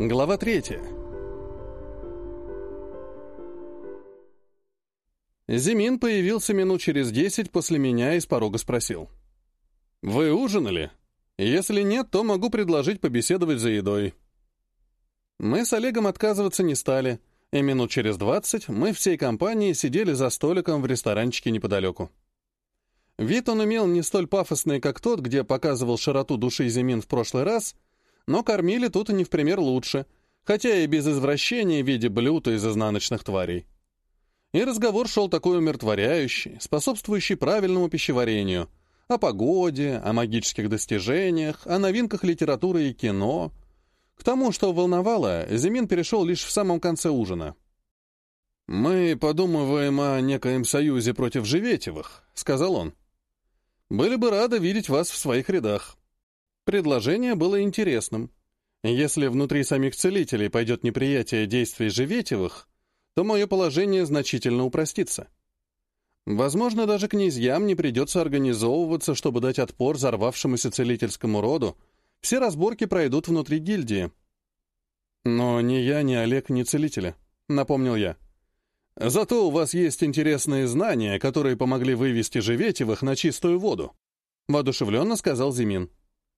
Глава третья. Зимин появился минут через десять после меня и с порога спросил. «Вы ужинали? Если нет, то могу предложить побеседовать за едой». Мы с Олегом отказываться не стали, и минут через двадцать мы всей компанией сидели за столиком в ресторанчике неподалеку. Вид он имел не столь пафосный, как тот, где показывал широту души Зимин в прошлый раз, но кормили тут и не в пример лучше, хотя и без извращения в виде блюд из изнаночных тварей. И разговор шел такой умиротворяющий, способствующий правильному пищеварению, о погоде, о магических достижениях, о новинках литературы и кино. К тому, что волновало, Зимин перешел лишь в самом конце ужина. «Мы подумываем о некоем союзе против Живетевых», — сказал он. «Были бы рады видеть вас в своих рядах». Предложение было интересным. Если внутри самих целителей пойдет неприятие действий Живетевых, то мое положение значительно упростится. Возможно, даже князьям не придется организовываться, чтобы дать отпор взорвавшемуся целительскому роду. Все разборки пройдут внутри гильдии. Но ни я, ни Олег не целители, напомнил я. Зато у вас есть интересные знания, которые помогли вывести Живетевых на чистую воду, воодушевленно сказал Зимин.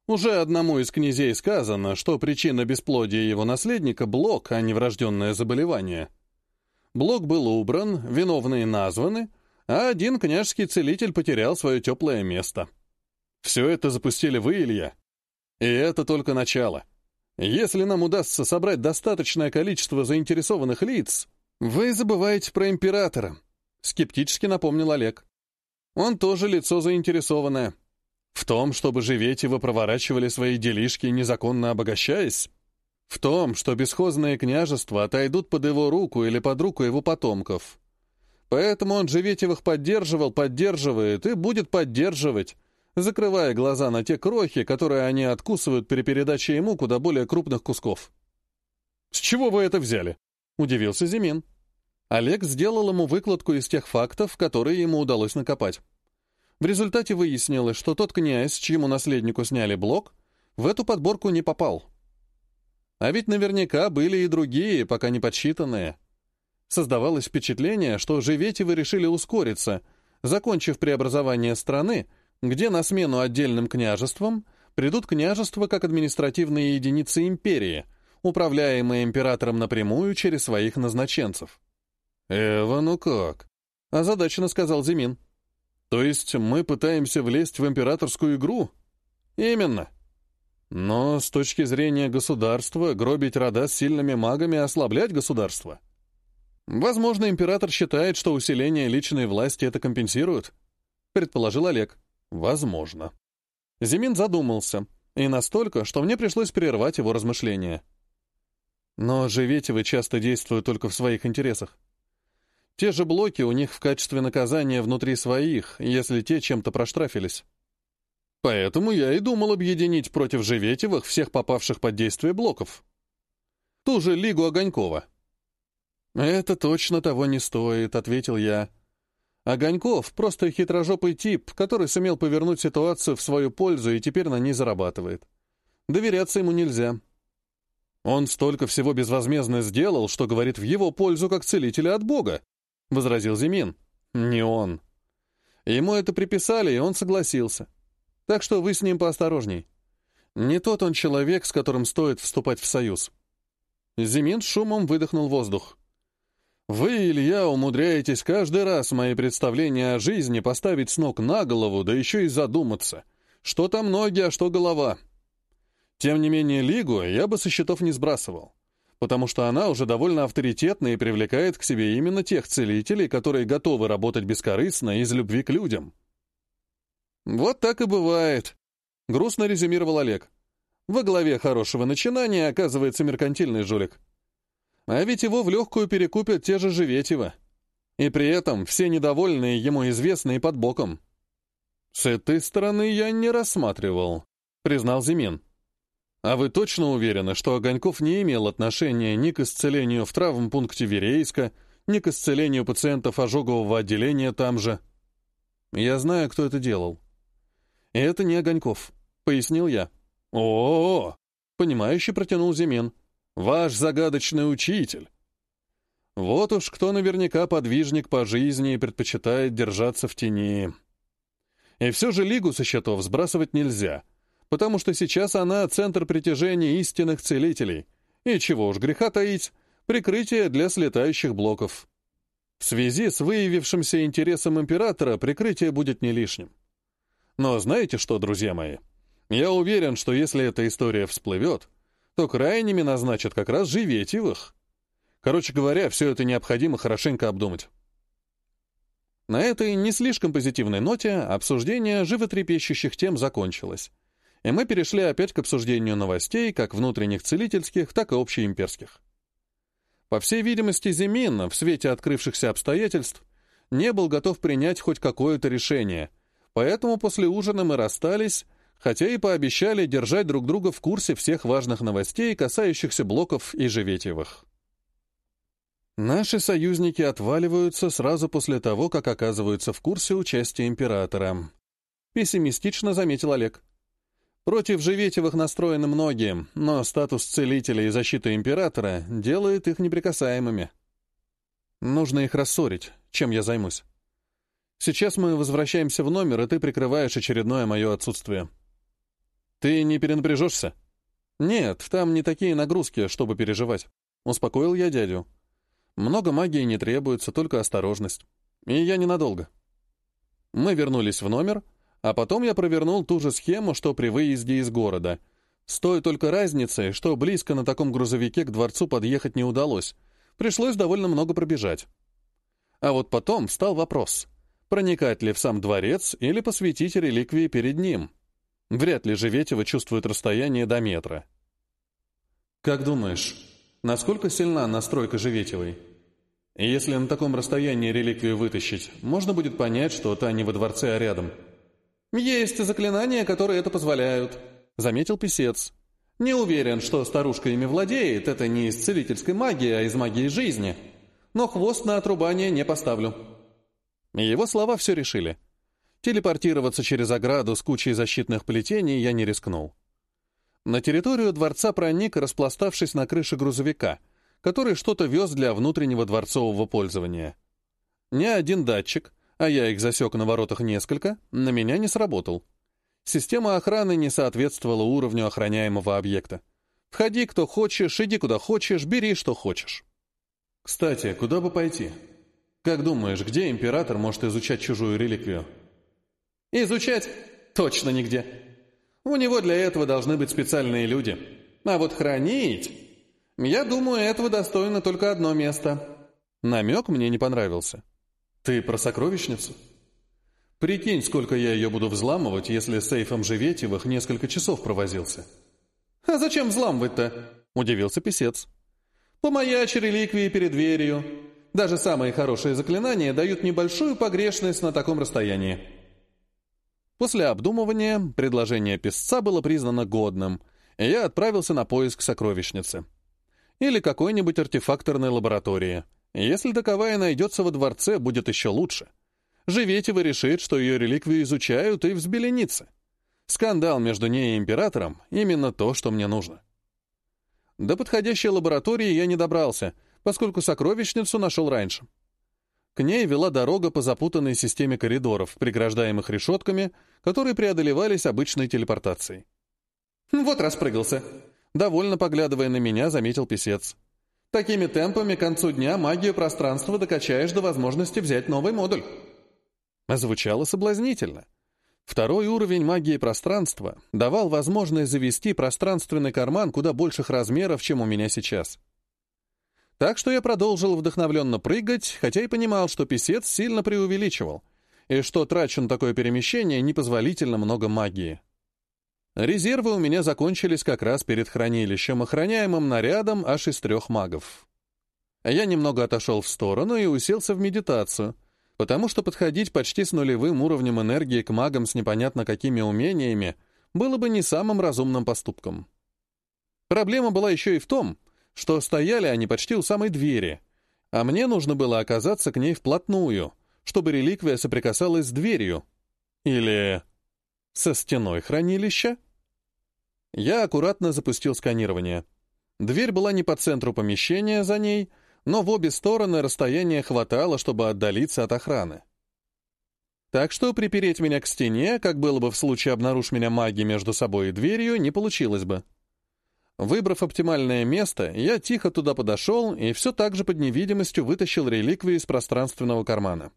Уже одному из князей сказано, что причина бесплодия его наследника — блок, а не врожденное заболевание. Блок был убран, виновные названы, а один княжский целитель потерял свое теплое место. Все это запустили вы, Илья. И это только начало. Если нам удастся собрать достаточное количество заинтересованных лиц, вы забываете про императора, скептически напомнил Олег. Он тоже лицо заинтересованное. В том, чтобы Живетевы проворачивали свои делишки, незаконно обогащаясь? В том, что бесхозные княжества отойдут под его руку или под руку его потомков. Поэтому он Живетевых поддерживал, поддерживает и будет поддерживать, закрывая глаза на те крохи, которые они откусывают при передаче ему куда более крупных кусков. «С чего вы это взяли?» — удивился Зимин. Олег сделал ему выкладку из тех фактов, которые ему удалось накопать. В результате выяснилось, что тот князь, чьему наследнику сняли блок, в эту подборку не попал. А ведь наверняка были и другие, пока не подсчитанные. Создавалось впечатление, что Живетевы решили ускориться, закончив преобразование страны, где на смену отдельным княжествам придут княжества как административные единицы империи, управляемые императором напрямую через своих назначенцев. «Эва, ну как?» — озадаченно сказал Зимин. То есть мы пытаемся влезть в императорскую игру? Именно. Но с точки зрения государства, гробить рода с сильными магами ослаблять государство. Возможно, император считает, что усиление личной власти это компенсирует, предположил Олег. Возможно. Зимин задумался, и настолько, что мне пришлось прервать его размышления. Но Живетевы часто действуют только в своих интересах. Те же блоки у них в качестве наказания внутри своих, если те чем-то проштрафились. Поэтому я и думал объединить против Живетевых всех попавших под действие блоков. Ту же Лигу Огонькова. «Это точно того не стоит», — ответил я. Огоньков — просто хитрожопый тип, который сумел повернуть ситуацию в свою пользу и теперь на ней зарабатывает. Доверяться ему нельзя. Он столько всего безвозмездно сделал, что говорит в его пользу как целителя от Бога. — возразил Зимин. «Не он. Ему это приписали, и он согласился. Так что вы с ним поосторожней. Не тот он человек, с которым стоит вступать в союз». Зимин шумом выдохнул воздух. «Вы, Илья, умудряетесь каждый раз мои представления о жизни поставить с ног на голову, да еще и задуматься, что там ноги, а что голова. Тем не менее, Лигу я бы со счетов не сбрасывал потому что она уже довольно авторитетна и привлекает к себе именно тех целителей, которые готовы работать бескорыстно из любви к людям. «Вот так и бывает», — грустно резюмировал Олег. «Во главе хорошего начинания оказывается меркантильный жулик. А ведь его в легкую перекупят те же Живетева. И при этом все недовольные ему известные под боком». «С этой стороны я не рассматривал», — признал Зимин. А вы точно уверены, что Огоньков не имел отношения ни к исцелению в травмпункте Верейска, ни к исцелению пациентов ожогового отделения там же? Я знаю, кто это делал. И это не Огоньков, пояснил я. О, -о, -о, -о понимающе протянул Зимин. Ваш загадочный учитель. Вот уж кто наверняка подвижник по жизни и предпочитает держаться в тени. И все же Лигу со счетов сбрасывать нельзя, потому что сейчас она — центр притяжения истинных целителей. И чего уж греха таить, прикрытие для слетающих блоков. В связи с выявившимся интересом императора прикрытие будет не лишним. Но знаете что, друзья мои? Я уверен, что если эта история всплывет, то крайними назначат как раз Живетевых. Короче говоря, все это необходимо хорошенько обдумать. На этой не слишком позитивной ноте обсуждение животрепещущих тем закончилось, и мы перешли опять к обсуждению новостей, как внутренних целительских, так и общеимперских. По всей видимости, Зимин, в свете открывшихся обстоятельств, не был готов принять хоть какое-то решение, поэтому после ужина мы расстались, хотя и пообещали держать друг друга в курсе всех важных новостей, касающихся блоков и Живетьевых. Наши союзники отваливаются сразу после того, как оказываются в курсе участия императора. Пессимистично заметил Олег. Против Живетевых настроены многие, но статус целителя и защита императора делает их неприкасаемыми. Нужно их рассорить, чем я займусь. Сейчас мы возвращаемся в номер, и ты прикрываешь очередное мое отсутствие. Ты не перенапряжешься? Нет, там не такие нагрузки, чтобы переживать. Успокоил я дядю. Много магии не требуется, только осторожность. И я ненадолго. Мы вернулись в номер, а потом я провернул ту же схему, что при выезде из города. С той только разницей, что близко на таком грузовике к дворцу подъехать не удалось. Пришлось довольно много пробежать. А вот потом встал вопрос, проникать ли в сам дворец или посвятить реликвии перед ним. Вряд ли Живетева чувствует расстояние до метра. «Как думаешь, Насколько сильна настройка Живетевой? Если на таком расстоянии реликвию вытащить, можно будет понять, что та не во дворце, а рядом. «Есть заклинания, которые это позволяют», — заметил писец. «Не уверен, что старушка ими владеет, это не из целительской магии, а из магии жизни. Но хвост на отрубание не поставлю». Его слова все решили. Телепортироваться через ограду с кучей защитных плетений я не рискнул. На территорию дворца проник, распластавшись на крыше грузовика, который что-то вез для внутреннего дворцового пользования. Ни один датчик, а я их засек на воротах несколько, на меня не сработал. Система охраны не соответствовала уровню охраняемого объекта. Входи, кто хочешь, иди куда хочешь, бери, что хочешь. Кстати, куда бы пойти? Как думаешь, где император может изучать чужую реликвию? Изучать? Точно нигде. У него для этого должны быть специальные люди. А вот хранить... Я думаю, этого достойно только одно место. Намек мне не понравился. Ты про сокровищницу? Прикинь, сколько я ее буду взламывать, если сейфом Живетевых несколько часов провозился. А зачем взламывать-то? Удивился писец. Помаячь реликвии перед дверью. Даже самые хорошие заклинания дают небольшую погрешность на таком расстоянии. После обдумывания предложение писца было признано годным, и я отправился на поиск сокровищницы. Или какой-нибудь артефакторной лаборатории. Если таковая найдется во дворце, будет еще лучше. Живетева решит, что ее реликвию изучают, и взбеленится. Скандал между ней и императором — именно то, что мне нужно. До подходящей лаборатории я не добрался, поскольку сокровищницу нашел раньше. К ней вела дорога по запутанной системе коридоров, преграждаемых решетками, которые преодолевались обычной телепортацией. «Вот распрыгался», — довольно поглядывая на меня, заметил писец. «Такими темпами к концу дня магию пространства докачаешь до возможности взять новый модуль». Звучало соблазнительно. Второй уровень магии пространства давал возможность завести пространственный карман куда больших размеров, чем у меня сейчас. Так что я продолжил вдохновленно прыгать, хотя и понимал, что писец сильно преувеличивал, и что трачу на такое перемещение непозволительно много магии. Резервы у меня закончились как раз перед хранилищем, охраняемым нарядом аж из трех магов. Я немного отошел в сторону и уселся в медитацию, потому что подходить почти с нулевым уровнем энергии к магам с непонятно какими умениями было бы не самым разумным поступком. Проблема была еще и в том, что стояли они почти у самой двери, а мне нужно было оказаться к ней вплотную, чтобы реликвия соприкасалась с дверью. Или со стеной хранилища? Я аккуратно запустил сканирование. Дверь была не по центру помещения за ней, но в обе стороны расстояния хватало, чтобы отдалиться от охраны. Так что припереть меня к стене, как было бы в случае обнаружь меня маги между собой и дверью, не получилось бы. Выбрав оптимальное место, я тихо туда подошел и все так же под невидимостью вытащил реликвию из пространственного кармана.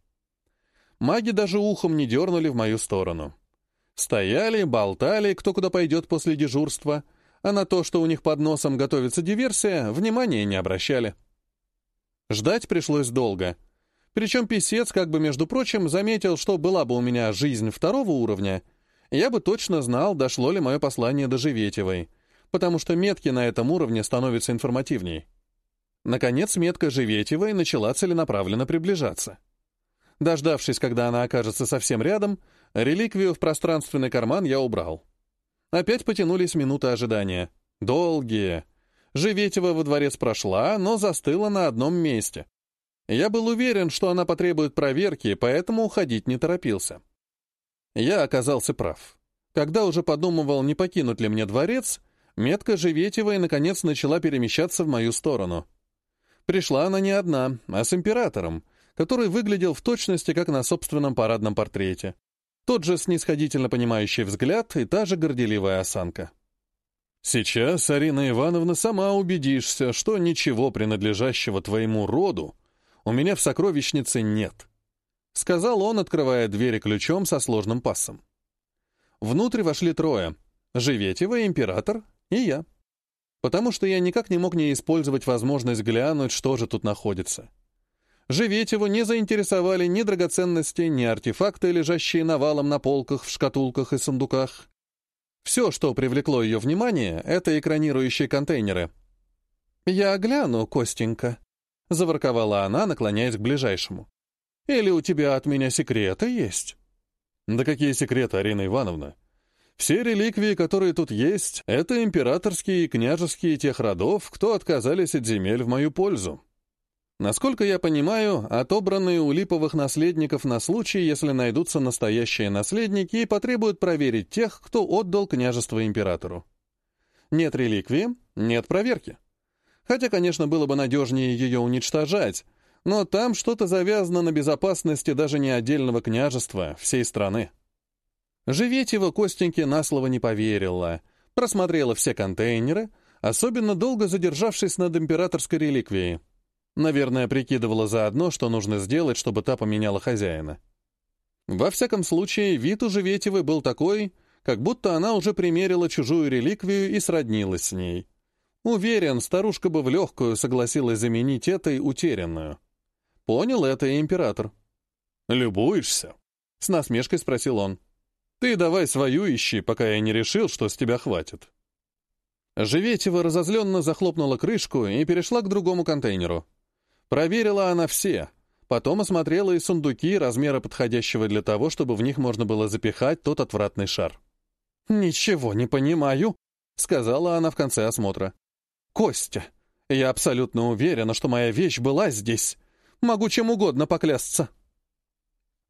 Маги даже ухом не дернули в мою сторону. Стояли, болтали, кто куда пойдет после дежурства, а на то, что у них под носом готовится диверсия, внимания не обращали. Ждать пришлось долго. Причем писец, как бы, между прочим, заметил, что была бы у меня жизнь второго уровня, я бы точно знал, дошло ли мое послание до Живетевой — потому что метки на этом уровне становятся информативней. Наконец, метка Живетевой начала целенаправленно приближаться. Дождавшись, когда она окажется совсем рядом, реликвию в пространственный карман я убрал. Опять потянулись минуты ожидания. Долгие. Живетева во дворец прошла, но застыла на одном месте. Я был уверен, что она потребует проверки, поэтому уходить не торопился. Я оказался прав. Когда уже подумывал, не покинуть ли мне дворец, Метка Живетевой, наконец, начала перемещаться в мою сторону. Пришла она не одна, а с императором, который выглядел в точности, как на собственном парадном портрете. Тот же снисходительно понимающий взгляд и та же горделивая осанка. «Сейчас, Арина Ивановна, сама убедишься, что ничего принадлежащего твоему роду у меня в сокровищнице нет», — сказал он, открывая двери ключом со сложным пассом. Внутрь вошли трое — Живетева, император и я. Потому что я никак не мог не использовать возможность глянуть, что же тут находится. Живеть его не заинтересовали ни драгоценности, ни артефакты, лежащие навалом на полках, в шкатулках и сундуках. Все, что привлекло ее внимание, это экранирующие контейнеры. «Я гляну, Костенька», — заворковала она, наклоняясь к ближайшему. «Или у тебя от меня секреты есть?» «Да какие секреты, Арина Ивановна? Все реликвии, которые тут есть, это императорские и княжеские тех родов, кто отказались от земель в мою пользу. Насколько я понимаю, отобранные у липовых наследников на случай, если найдутся настоящие наследники и потребуют проверить тех, кто отдал княжество императору. Нет реликвии, нет проверки. Хотя, конечно, было бы надежнее ее уничтожать, но там что-то завязано на безопасности даже не отдельного княжества, всей страны. Живетева Костеньке на слово не поверила, просмотрела все контейнеры, особенно долго задержавшись над императорской реликвией. Наверное, прикидывала заодно, что нужно сделать, чтобы та поменяла хозяина. Во всяком случае, вид у Живетевой был такой, как будто она уже примерила чужую реликвию и сроднилась с ней. Уверен, старушка бы в легкую согласилась заменить этой утерянную. Понял это и император. «Любуешься?» — с насмешкой спросил он. Ты давай свою ищи, пока я не решил, что с тебя хватит». Живетева разозленно захлопнула крышку и перешла к другому контейнеру. Проверила она все, потом осмотрела и сундуки размера подходящего для того, чтобы в них можно было запихать тот отвратный шар. «Ничего не понимаю», — сказала она в конце осмотра. «Костя, я абсолютно уверена, что моя вещь была здесь. Могу чем угодно поклясться».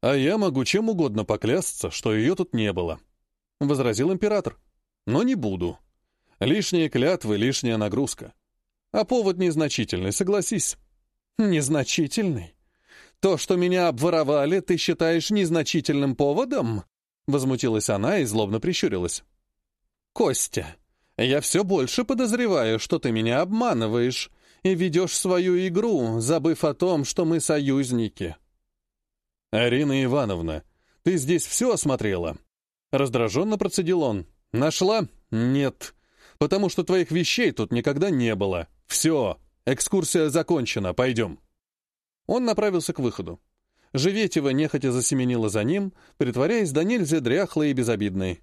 «А я могу чем угодно поклясться, что ее тут не было», — возразил император. «Но не буду. Лишние клятвы, лишняя нагрузка. А повод незначительный, согласись». «Незначительный? То, что меня обворовали, ты считаешь незначительным поводом?» Возмутилась она и злобно прищурилась. «Костя, я все больше подозреваю, что ты меня обманываешь и ведешь свою игру, забыв о том, что мы союзники». «Арина Ивановна, ты здесь все осмотрела?» Раздраженно процедил он. «Нашла? Нет. Потому что твоих вещей тут никогда не было. Все, экскурсия закончена, пойдем». Он направился к выходу. Живетева нехотя засеменила за ним, притворяясь до нельзя дряхлой и безобидной.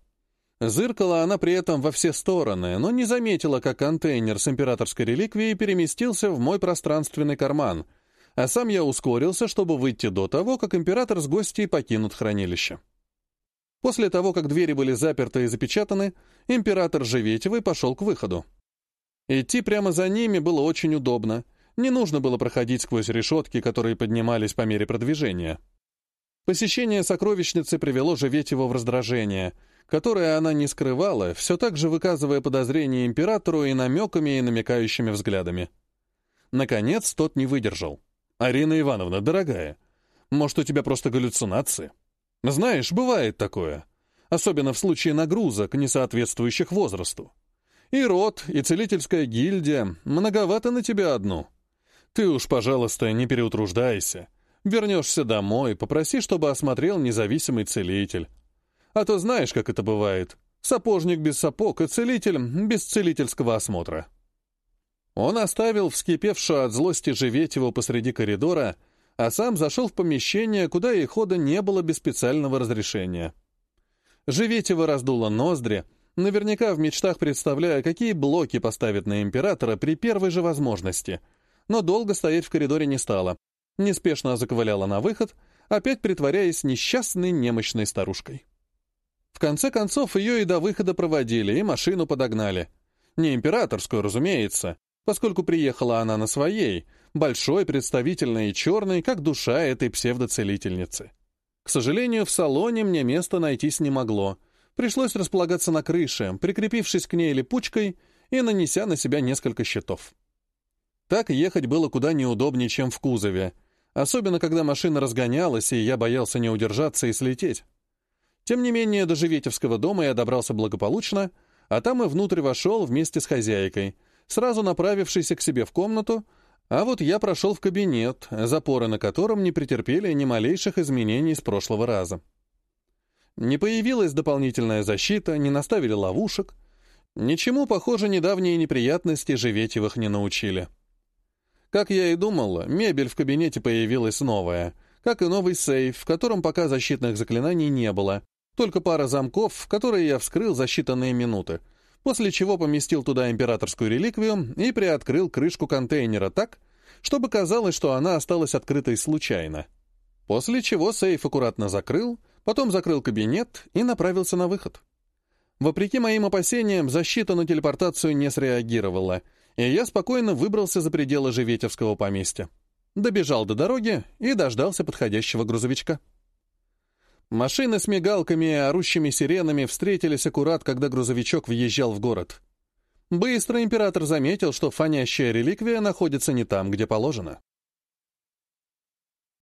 Зыркала она при этом во все стороны, но не заметила, как контейнер с императорской реликвией переместился в мой пространственный карман — а сам я ускорился, чтобы выйти до того, как император с гостей покинут хранилище. После того, как двери были заперты и запечатаны, император Живетевый пошел к выходу. Идти прямо за ними было очень удобно. Не нужно было проходить сквозь решетки, которые поднимались по мере продвижения. Посещение сокровищницы привело Живетева в раздражение. которое она не скрывала, все так же выказывая подозрения императору и намеками и намекающими взглядами. Наконец, тот не выдержал. «Арина Ивановна, дорогая, может, у тебя просто галлюцинации? Знаешь, бывает такое. Особенно в случае нагрузок, не соответствующих возрасту. И род, и целительская гильдия многовато на тебя одну. Ты уж, пожалуйста, не переутруждайся. Вернешься домой, попроси, чтобы осмотрел независимый целитель. А то знаешь, как это бывает. Сапожник без сапог и целитель без целительского осмотра. Он оставил вскипевшую от злости Живетеву посреди коридора, а сам зашел в помещение, куда и хода не было без специального разрешения. Живетева раздуло ноздри, наверняка в мечтах представляя, какие блоки поставит на императора при первой же возможности, но долго стоять в коридоре не стала, неспешно заковыляла на выход, опять притворяясь несчастной немощной старушкой. В конце концов, ее и до выхода проводили, и машину подогнали. Не императорскую, разумеется, поскольку приехала она на своей, большой, представительной и черной, как душа этой псевдоцелительницы. К сожалению, в салоне мне места найтись не могло. Пришлось располагаться на крыше, прикрепившись к ней липучкой и нанеся на себя несколько щитов. Так ехать было куда неудобнее, чем в кузове, особенно когда машина разгонялась, и я боялся не удержаться и слететь. Тем не менее, до Живетевского дома я добрался благополучно, а там и внутрь вошел вместе с хозяйкой, сразу направившейся к себе в комнату, а вот я прошел в кабинет, запоры на котором не претерпели ни малейших изменений с прошлого раза. Не появилась дополнительная защита, не наставили ловушек. Ничему, похоже, недавние неприятности Живетевых не научили. Как я и думал, мебель в кабинете появилась новая, как и новый сейф, в котором пока защитных заклинаний не было, только пара замков, которые я вскрыл за считанные минуты — после чего поместил туда императорскую реликвию и приоткрыл крышку контейнера так, чтобы казалось, что она осталась открытой случайно. После чего сейф аккуратно закрыл, потом закрыл кабинет и направился на выход. Вопреки моим опасениям, защита на телепортацию не среагировала, и я спокойно выбрался за пределы Живетевского поместья. Добежал до дороги и дождался подходящего грузовичка. Машины с мигалками и орущими сиренами встретились аккурат, когда грузовичок въезжал в город. Быстро император заметил, что фонящая реликвия находится не там, где положено.